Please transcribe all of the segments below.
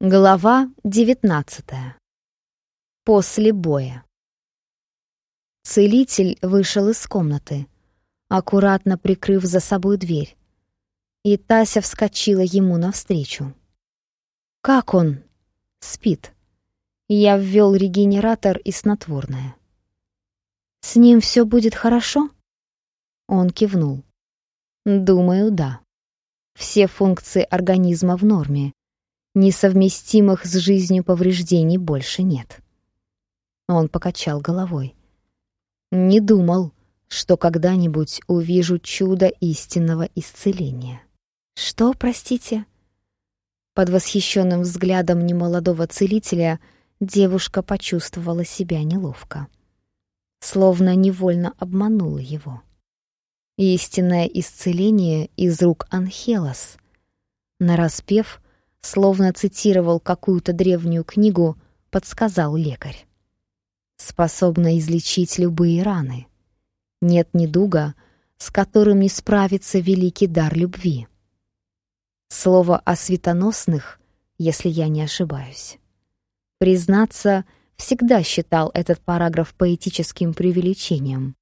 Глава девятнадцатая. После боя. Целитель вышел из комнаты, аккуратно прикрыв за собой дверь, и Тася вскочила ему навстречу. «Как он?» «Спит. Я ввел регенератор и снотворное». «С ним все будет хорошо?» Он кивнул. «Думаю, да. Все функции организма в норме, несовместимых с жизнью повреждений больше нет. Он покачал головой. Не думал, что когда-нибудь увижу чудо истинного исцеления. Что, простите? Под восхищенным взглядом немолодого целителя девушка почувствовала себя неловко. Словно невольно обманула его. Истинное исцеление из рук Анхелос. Нараспев, словно цитировал какую-то древнюю книгу, подсказал лекарь. Способна излечить любые раны. Нет недуга, с которым не справится великий дар любви. Слово о светоносных, если я не ошибаюсь. Признаться, всегда считал этот параграф поэтическим преувеличением.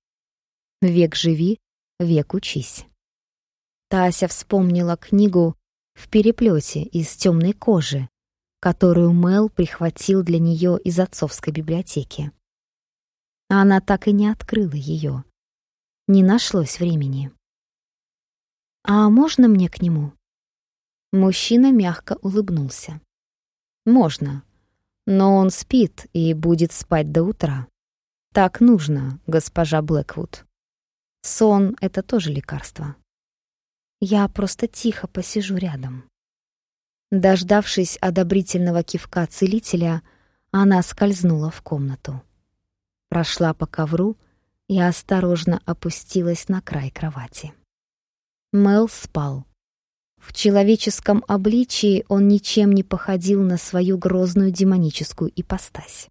«Век живи, век учись». Тася вспомнила книгу в переплете из темной кожи, которую Мел прихватил для нее из отцовской библиотеки. Она так и не открыла ее. Не нашлось времени. «А можно мне к нему?» Мужчина мягко улыбнулся. «Можно, но он спит и будет спать до утра. Так нужно, госпожа Блэквуд. Сон — это тоже лекарство». Я просто тихо посижу рядом. Дождавшись одобрительного кивка целителя, она скользнула в комнату. Прошла по ковру и осторожно опустилась на край кровати. Мел спал. В человеческом обличии он ничем не походил на свою грозную демоническую ипостась.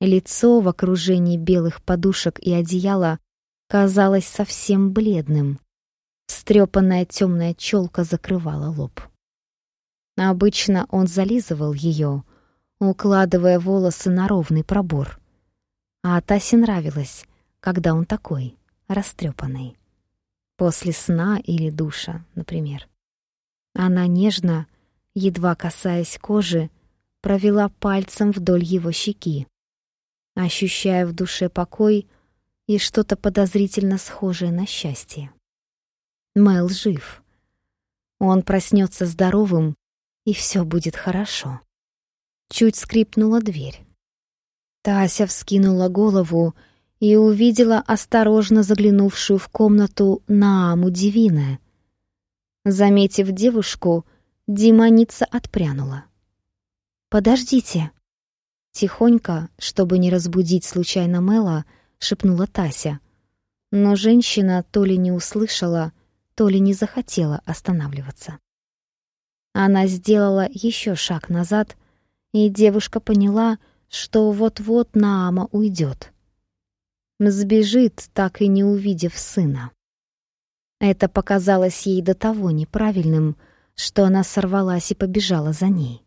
Лицо в окружении белых подушек и одеяла казалось совсем бледным, Стрепанная темная челка закрывала лоб. Обычно он зализывал ее, укладывая волосы на ровный пробор. А Тасе нравилось, когда он такой, растрепанный. После сна или душа, например. Она нежно, едва касаясь кожи, провела пальцем вдоль его щеки, ощущая в душе покой и что-то подозрительно схожее на счастье. Мэл жив. Он проснется здоровым, и все будет хорошо. Чуть скрипнула дверь. Тася вскинула голову и увидела осторожно заглянувшую в комнату Нааму Дивина. Заметив девушку, демоница отпрянула. «Подождите!» Тихонько, чтобы не разбудить случайно Мэла, шепнула Тася. Но женщина то ли не услышала, то ли не захотела останавливаться. Она сделала еще шаг назад, и девушка поняла, что вот-вот Наама уйдет. Сбежит, так и не увидев сына. Это показалось ей до того неправильным, что она сорвалась и побежала за ней.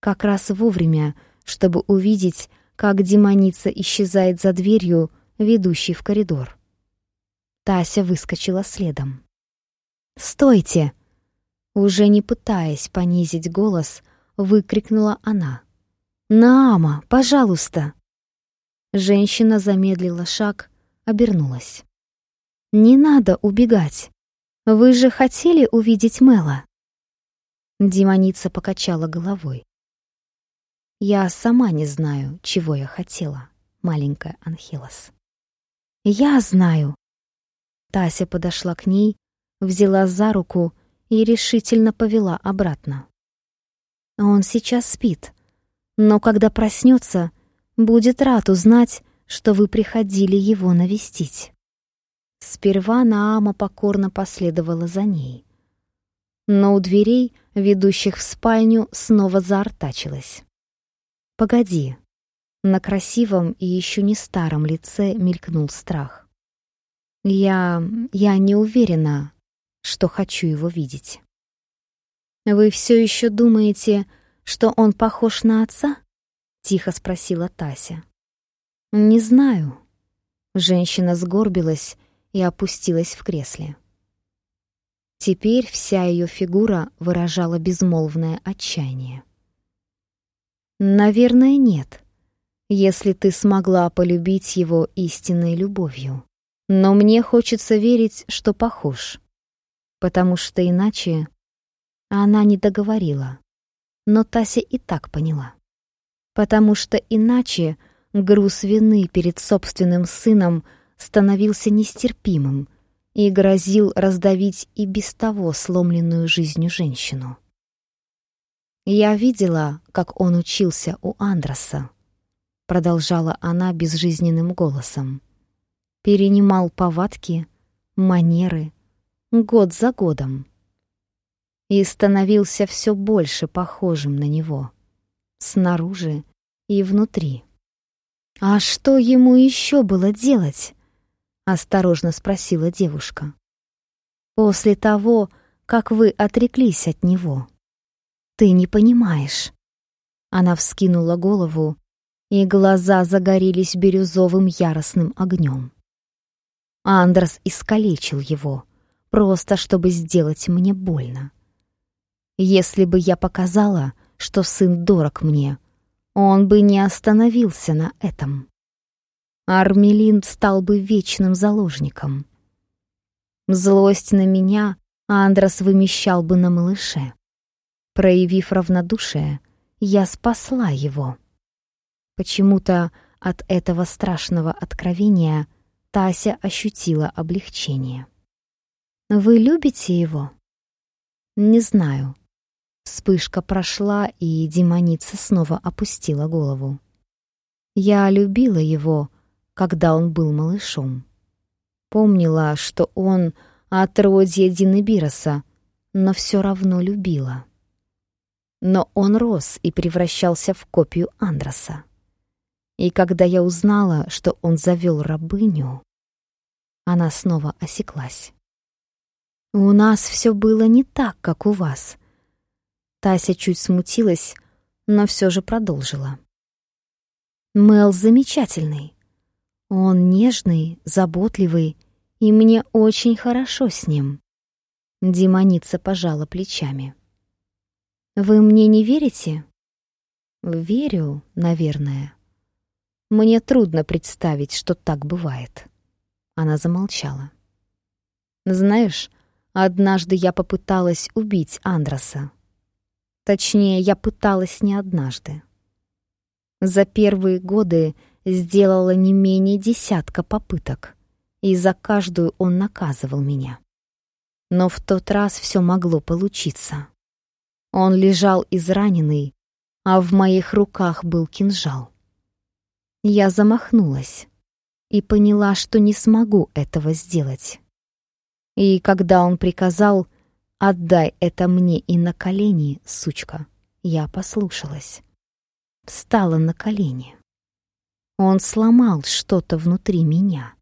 Как раз вовремя, чтобы увидеть, как демоница исчезает за дверью, ведущей в коридор. Тася выскочила следом. «Стойте!» Уже не пытаясь понизить голос, выкрикнула она. «Наама, пожалуйста!» Женщина замедлила шаг, обернулась. «Не надо убегать. Вы же хотели увидеть Мэла?» Демоница покачала головой. «Я сама не знаю, чего я хотела, маленькая Анхелос». «Я знаю», Тася подошла к ней, взяла за руку и решительно повела обратно. Он сейчас спит, но когда проснется, будет рад узнать, что вы приходили его навестить. Сперва Наама покорно последовала за ней. Но у дверей, ведущих в спальню, снова заортачилась. «Погоди». На красивом и еще не старом лице мелькнул страх. Я... я не уверена, что хочу его видеть. Вы все еще думаете, что он похож на отца?» — тихо спросила Тася. «Не знаю». Женщина сгорбилась и опустилась в кресле. Теперь вся ее фигура выражала безмолвное отчаяние. «Наверное, нет, если ты смогла полюбить его истинной любовью. Но мне хочется верить, что похож, потому что иначе она не договорила. Но Тася и так поняла. Потому что иначе груз вины перед собственным сыном становился нестерпимым и грозил раздавить и без того сломленную жизнью женщину. «Я видела, как он учился у Андроса», — продолжала она безжизненным голосом. «Перенимал повадки, манеры, год за годом. И становился все больше похожим на него, снаружи и внутри. «А что ему еще было делать?» — осторожно спросила девушка. «После того, как вы отреклись от него». Ты не понимаешь. Она вскинула голову, и глаза загорелись бирюзовым яростным огнем. Андрес искалечил его, просто чтобы сделать мне больно. Если бы я показала, что сын дорог мне, он бы не остановился на этом. Армелин стал бы вечным заложником. Злость на меня Андрес вымещал бы на малыше. Проявив равнодушие, я спасла его. Почему-то от этого страшного откровения Тася ощутила облегчение. «Вы любите его?» «Не знаю». Вспышка прошла, и демоница снова опустила голову. «Я любила его, когда он был малышом. Помнила, что он отродье Динебироса, но все равно любила но он рос и превращался в копию Андроса. И когда я узнала, что он завел рабыню, она снова осеклась. «У нас все было не так, как у вас». Тася чуть смутилась, но все же продолжила. «Мел замечательный. Он нежный, заботливый, и мне очень хорошо с ним». Демоница пожала плечами. Вы мне не верите? Верю, наверное. Мне трудно представить, что так бывает. Она замолчала. Знаешь, однажды я попыталась убить Андроса. Точнее, я пыталась не однажды. За первые годы сделала не менее десятка попыток, и за каждую он наказывал меня. Но в тот раз все могло получиться. Он лежал израненный, а в моих руках был кинжал. Я замахнулась и поняла, что не смогу этого сделать. И когда он приказал «Отдай это мне и на колени, сучка», я послушалась. Встала на колени. Он сломал что-то внутри меня,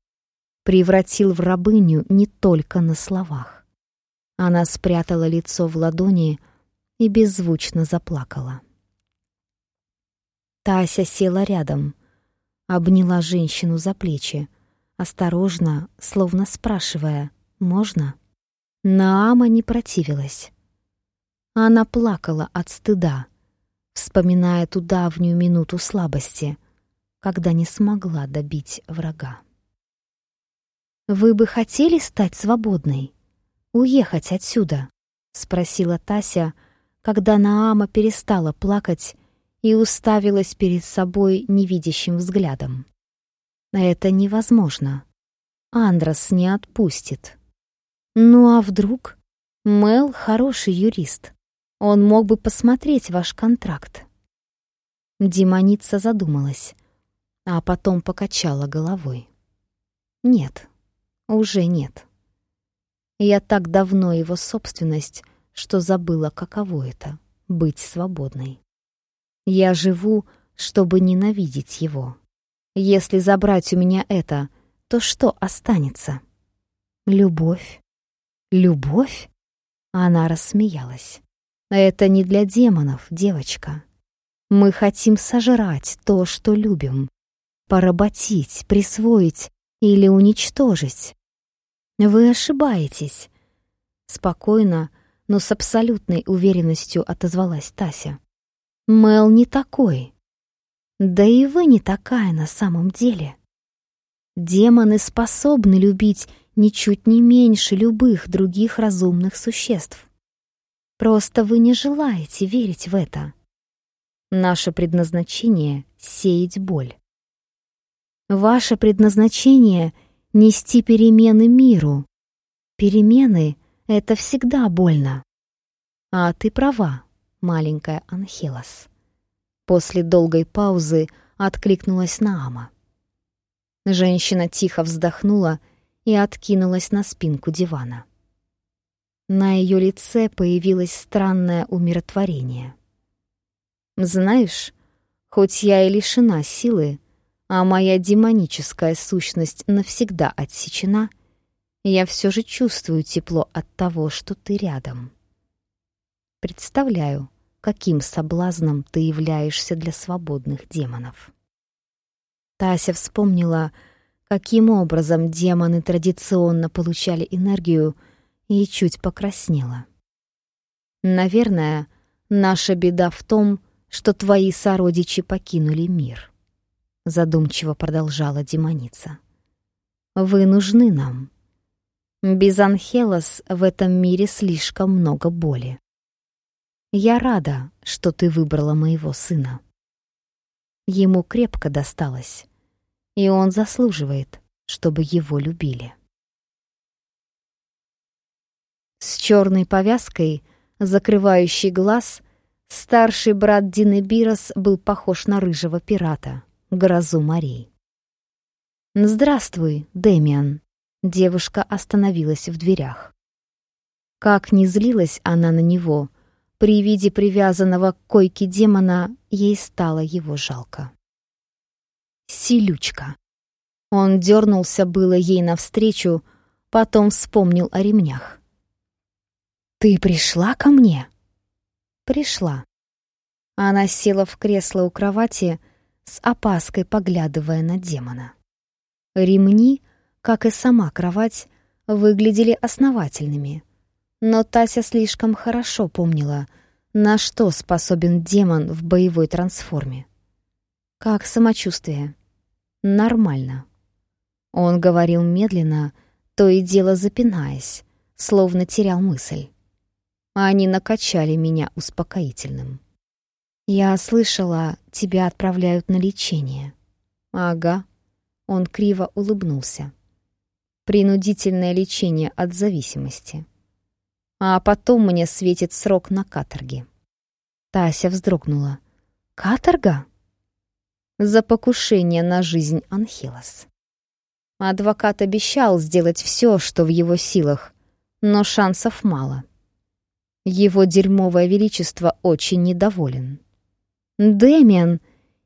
превратил в рабыню не только на словах. Она спрятала лицо в ладони, и беззвучно заплакала. Тася села рядом, обняла женщину за плечи, осторожно, словно спрашивая «Можно?». Наама не противилась. Она плакала от стыда, вспоминая ту давнюю минуту слабости, когда не смогла добить врага. «Вы бы хотели стать свободной? Уехать отсюда?» — спросила Тася, когда Наама перестала плакать и уставилась перед собой невидящим взглядом. Это невозможно. Андрос не отпустит. Ну а вдруг? Мел хороший юрист. Он мог бы посмотреть ваш контракт. Демоница задумалась, а потом покачала головой. Нет, уже нет. Я так давно его собственность, что забыла, каково это — быть свободной. Я живу, чтобы ненавидеть его. Если забрать у меня это, то что останется? Любовь? Любовь? Она рассмеялась. Это не для демонов, девочка. Мы хотим сожрать то, что любим, поработить, присвоить или уничтожить. Вы ошибаетесь. Спокойно, но с абсолютной уверенностью отозвалась Тася. Мел не такой. Да и вы не такая на самом деле. Демоны способны любить ничуть не меньше любых других разумных существ. Просто вы не желаете верить в это. Наше предназначение — сеять боль. Ваше предназначение — нести перемены миру. Перемены — это всегда больно. А ты права, маленькая Анхелос. После долгой паузы откликнулась Наама. Женщина тихо вздохнула и откинулась на спинку дивана. На ее лице появилось странное умиротворение. «Знаешь, хоть я и лишена силы, а моя демоническая сущность навсегда отсечена, я все же чувствую тепло от того, что ты рядом. Представляю, каким соблазном ты являешься для свободных демонов». Тася вспомнила, каким образом демоны традиционно получали энергию, и чуть покраснела. «Наверное, наша беда в том, что твои сородичи покинули мир», — задумчиво продолжала демоница. «Вы нужны нам. Без Анхелос в этом мире слишком много боли. Я рада, что ты выбрала моего сына». Ему крепко досталось, и он заслуживает, чтобы его любили. С черной повязкой, закрывающей глаз, старший брат Дины Бирос был похож на рыжего пирата, грозу морей. «Здравствуй, Дэмиан», — девушка остановилась в дверях. Как ни злилась она на него, при виде привязанного к койке демона ей стало его жалко. Силючка. Он дернулся было ей навстречу, потом вспомнил о ремнях. «Ты пришла ко мне?» «Пришла». Она села в кресло у кровати, с опаской поглядывая на демона. Ремни, как и сама кровать, выглядели основательными — но Тася слишком хорошо помнила, на что способен демон в боевой трансформе. Как самочувствие? Нормально. Он говорил медленно, то и дело запинаясь, словно терял мысль. Они накачали меня успокоительным. «Я слышала, тебя отправляют на лечение». «Ага». Он криво улыбнулся. «Принудительное лечение от зависимости» а потом мне светит срок на каторге. Тася вздрогнула. «Каторга?» За покушение на жизнь Анхилос. Адвокат обещал сделать все, что в его силах, но шансов мало. Его дерьмовое величество очень недоволен. «Дэмиан,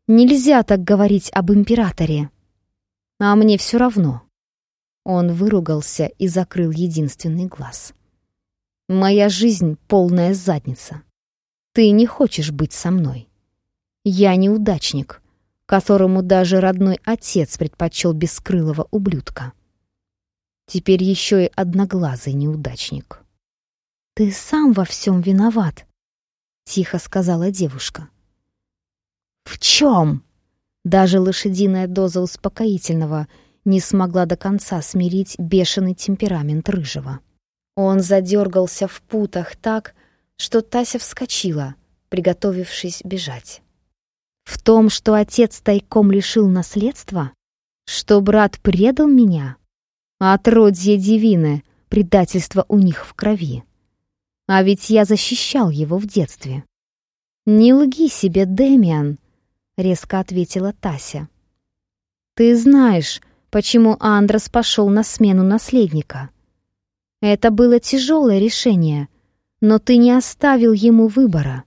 нельзя так говорить об императоре!» «А мне все равно!» Он выругался и закрыл единственный глаз. Моя жизнь — полная задница. Ты не хочешь быть со мной. Я неудачник, которому даже родной отец предпочел бескрылого ублюдка. Теперь еще и одноглазый неудачник. «Ты сам во всем виноват», — тихо сказала девушка. «В чем?» Даже лошадиная доза успокоительного не смогла до конца смирить бешеный темперамент рыжего. Он задергался в путах так, что Тася вскочила, приготовившись бежать. В том, что отец тайком лишил наследства? Что брат предал меня? Отродье Дивины, предательство у них в крови. А ведь я защищал его в детстве. «Не лги себе, Дэмиан», — резко ответила Тася. «Ты знаешь, почему Андрос пошел на смену наследника. Это было тяжелое решение, но ты не оставил ему выбора.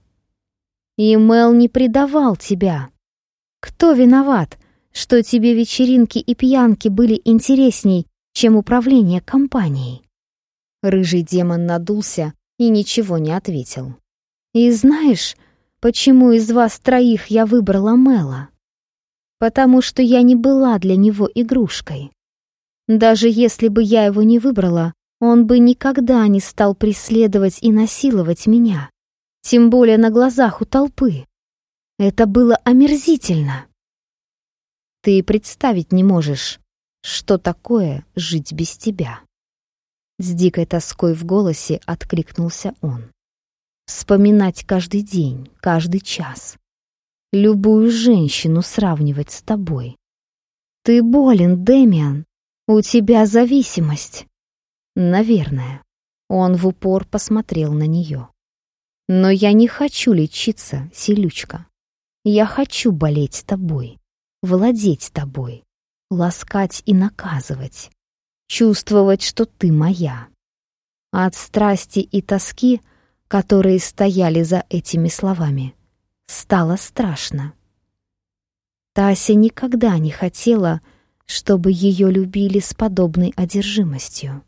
И Мел не предавал тебя. Кто виноват, что тебе вечеринки и пьянки были интересней, чем управление компанией? Рыжий демон надулся и ничего не ответил. И знаешь, почему из вас троих я выбрала Мэла? Потому что я не была для него игрушкой. Даже если бы я его не выбрала, он бы никогда не стал преследовать и насиловать меня, тем более на глазах у толпы. Это было омерзительно. Ты представить не можешь, что такое жить без тебя. С дикой тоской в голосе откликнулся он. Вспоминать каждый день, каждый час. Любую женщину сравнивать с тобой. Ты болен, Дэмиан. У тебя зависимость. Наверное. Он в упор посмотрел на нее. Но я не хочу лечиться, селючка. Я хочу болеть тобой, владеть тобой, ласкать и наказывать, чувствовать, что ты моя. От страсти и тоски, которые стояли за этими словами, стало страшно. Тася никогда не хотела, чтобы ее любили с подобной одержимостью.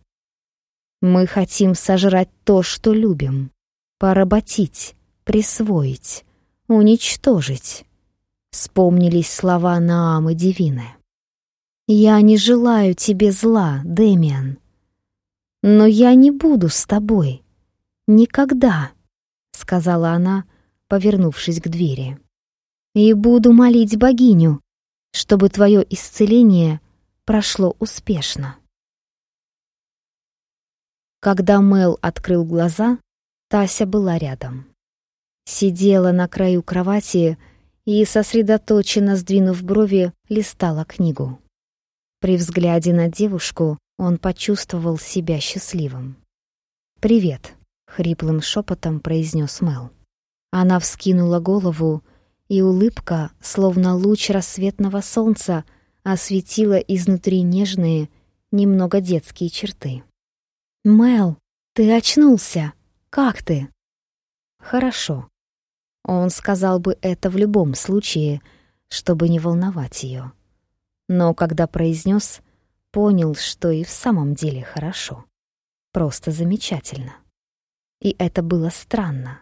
Мы хотим сожрать то, что любим, поработить, присвоить, уничтожить. Вспомнились слова Наамы Дивины. «Я не желаю тебе зла, Дэмиан, но я не буду с тобой. Никогда», — сказала она, повернувшись к двери. «И буду молить богиню, чтобы твое исцеление прошло успешно». Когда Мел открыл глаза, Тася была рядом. Сидела на краю кровати и, сосредоточенно сдвинув брови, листала книгу. При взгляде на девушку он почувствовал себя счастливым. «Привет», — хриплым шепотом произнес Мел. Она вскинула голову, и улыбка, словно луч рассветного солнца, осветила изнутри нежные, немного детские черты. «Мел, ты очнулся! Как ты?» «Хорошо», он сказал бы это в любом случае, чтобы не волновать ее. Но когда произнес, понял, что и в самом деле хорошо. Просто замечательно. И это было странно.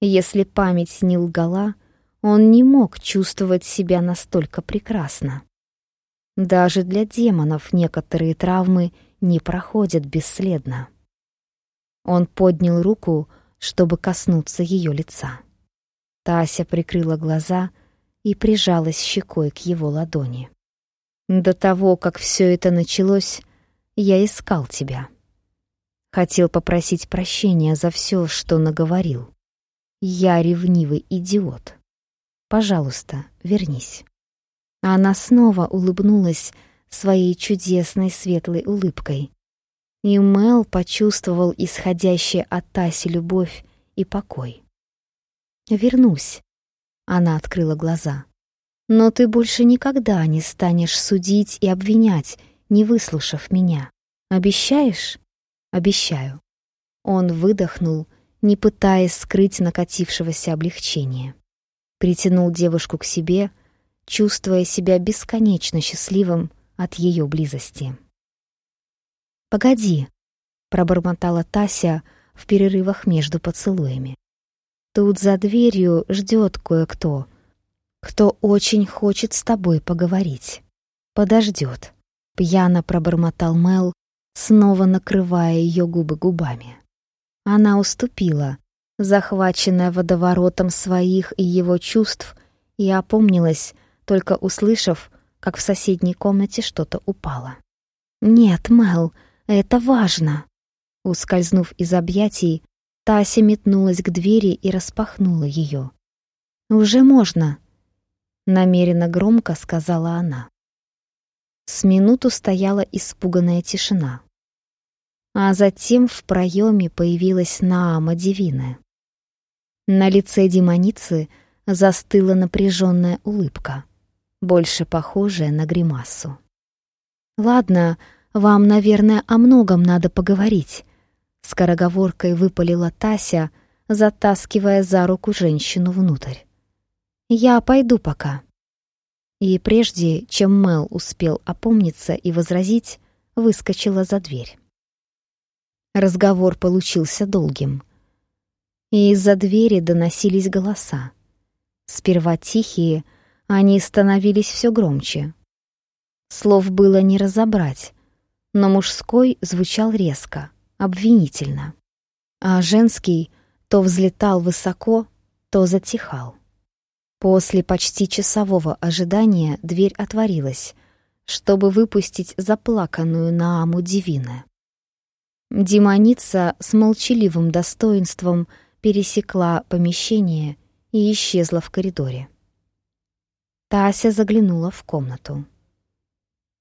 Если память не лгала, он не мог чувствовать себя настолько прекрасно. Даже для демонов некоторые травмы не проходят бесследно. Он поднял руку, чтобы коснуться ее лица. Тася прикрыла глаза и прижалась щекой к его ладони. «До того, как все это началось, я искал тебя. Хотел попросить прощения за все, что наговорил. Я ревнивый идиот. Пожалуйста, вернись». Она снова улыбнулась своей чудесной светлой улыбкой. И Мел почувствовал исходящее от Таси любовь и покой. Вернусь. Она открыла глаза. Но ты больше никогда не станешь судить и обвинять, не выслушав меня. Обещаешь? Обещаю. Он выдохнул, не пытаясь скрыть накатившегося облегчения. Притянул девушку к себе, чувствуя себя бесконечно счастливым от ее близости. «Погоди», — пробормотала Тася в перерывах между поцелуями. Тут за дверью ждет кое-кто, кто очень хочет с тобой поговорить. Подождет. Пьяно пробормотал Мел, снова накрывая ее губы губами. Она уступила, захваченная водоворотом своих и его чувств, и опомнилась, только услышав, как в соседней комнате что-то упало. «Нет, Мел, это важно!» Ускользнув из объятий, Тася метнулась к двери и распахнула ее. «Уже можно», — намеренно громко сказала она. С минуту стояла испуганная тишина. А затем в проеме появилась Наама Дивина. На лице демоницы застыла напряженная улыбка, больше похожая на гримасу. «Ладно, вам, наверное, о многом надо поговорить», Скороговоркой выпалила Тася, затаскивая за руку женщину внутрь. «Я пойду пока». И прежде, чем Мел успел опомниться и возразить, выскочила за дверь. Разговор получился долгим. и из-за двери доносились голоса. Сперва тихие, они становились все громче. Слов было не разобрать, но мужской звучал резко, обвинительно, а женский то взлетал высоко, то затихал. После почти часового ожидания дверь отворилась, чтобы выпустить заплаканную Нааму Дивина. Демоница с молчаливым достоинством пересекла помещение и исчезла в коридоре. Тася заглянула в комнату.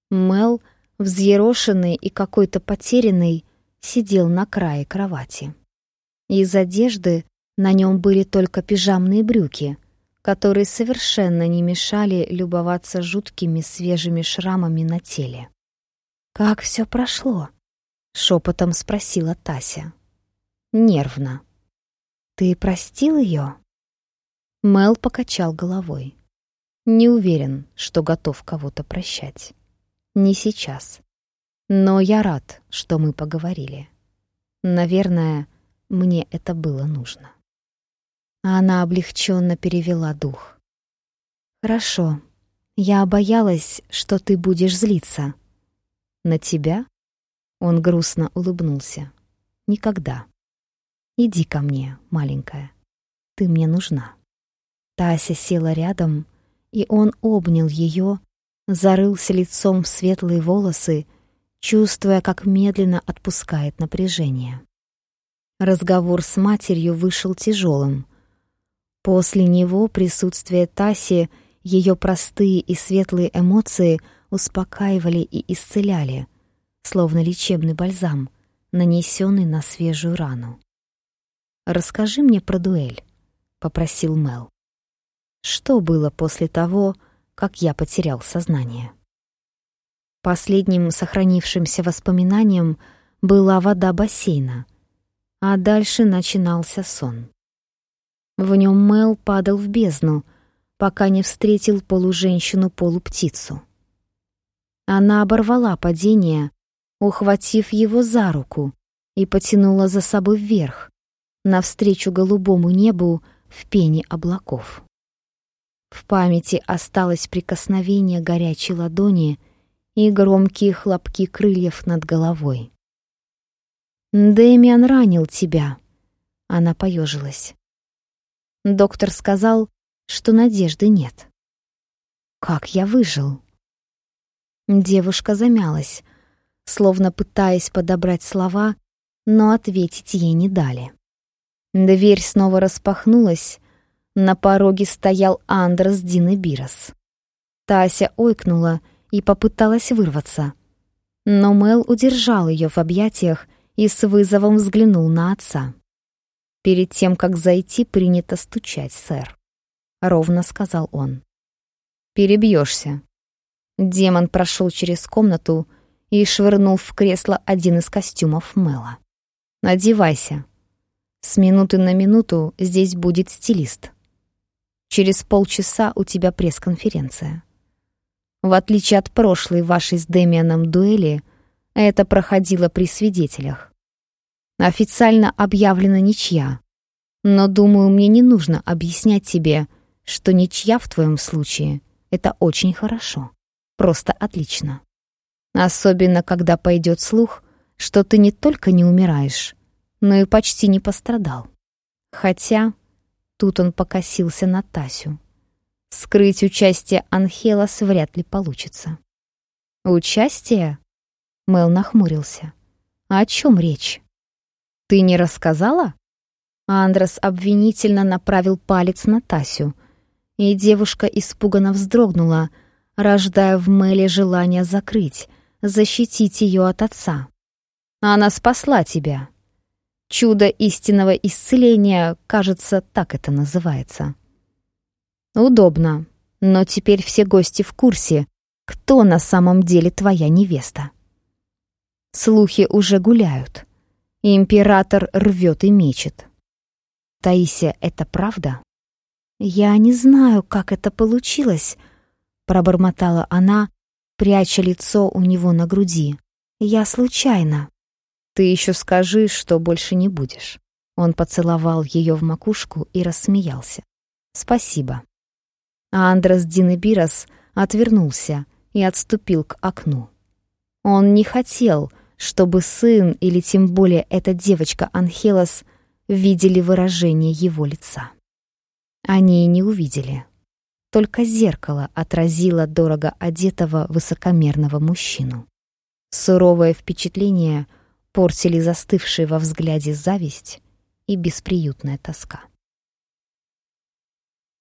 Мел, взъерошенный и какой-то потерянный, сидел на крае кровати. Из одежды на нем были только пижамные брюки, которые совершенно не мешали любоваться жуткими свежими шрамами на теле. «Как все прошло?» — шепотом спросила Тася. Нервно. «Ты простил ее?» Мел покачал головой. Не уверен, что готов кого-то прощать. Не сейчас. Но я рад, что мы поговорили. Наверное, мне это было нужно. Она облегченно перевела дух. «Хорошо. Я боялась, что ты будешь злиться». «На тебя?» Он грустно улыбнулся. «Никогда. Иди ко мне, маленькая. Ты мне нужна». Тася села рядом, и он обнял ее, зарылся лицом в светлые волосы, чувствуя, как медленно отпускает напряжение. Разговор с матерью вышел тяжелым, После него присутствие Таси, ее простые и светлые эмоции успокаивали и исцеляли, словно лечебный бальзам, нанесенный на свежую рану. «Расскажи мне про дуэль», — попросил Мел. «Что было после того, как я потерял сознание?» Последним сохранившимся воспоминанием была вода бассейна, а дальше начинался сон. В нем Мел падал в бездну, пока не встретил полуженщину-полуптицу. Она оборвала падение, ухватив его за руку и потянула за собой вверх, навстречу голубому небу в пене облаков. В памяти осталось прикосновение горячей ладони и громкие хлопки крыльев над головой. «Дэмиан ранил тебя», — она поежилась. Доктор сказал, что надежды нет. Как я выжил? Девушка замялась, словно пытаясь подобрать слова, но ответить ей не дали. Дверь снова распахнулась, на пороге стоял Андрес Дина Бирос. Тася ойкнула и попыталась вырваться. Но Мел удержал ее в объятиях и с вызовом взглянул на отца. «Перед тем, как зайти, принято стучать, сэр», — ровно сказал он. «Перебьешься». Демон прошел через комнату и швырнул в кресло один из костюмов Мэла. «Надевайся. С минуты на минуту здесь будет стилист. Через полчаса у тебя пресс-конференция. В отличие от прошлой вашей с Дэмианом дуэли, это проходило при свидетелях. Официально объявлена ничья. Но, думаю, мне не нужно объяснять тебе, что ничья в твоем случае — это очень хорошо. Просто отлично. Особенно, когда пойдет слух, что ты не только не умираешь, но и почти не пострадал. Хотя тут он покосился на Тасю. Скрыть участие Анхелос вряд ли получится. «Участие?» Мел нахмурился. «А «О чем речь?» «Ты не рассказала?» Андрес обвинительно направил палец на Тасю, и девушка испуганно вздрогнула, рождая в Мэле желание закрыть, защитить ее от отца. «Она спасла тебя. Чудо истинного исцеления, кажется, так это называется». «Удобно, но теперь все гости в курсе, кто на самом деле твоя невеста». Слухи уже гуляют. Император рвет и мечет. Таисия, это правда? Я не знаю, как это получилось, пробормотала она, пряча лицо у него на груди. Я случайно. Ты еще скажи, что больше не будешь. Он поцеловал ее в макушку и рассмеялся. «Спасибо». А Андрес Динебирос отвернулся и отступил к окну. Он не хотел, чтобы сын или тем более эта девочка Анхелос видели выражение его лица. Они не увидели. Только зеркало отразило дорого одетого высокомерного мужчину. Суровое впечатление портили застывшие во взгляде зависть и бесприютная тоска.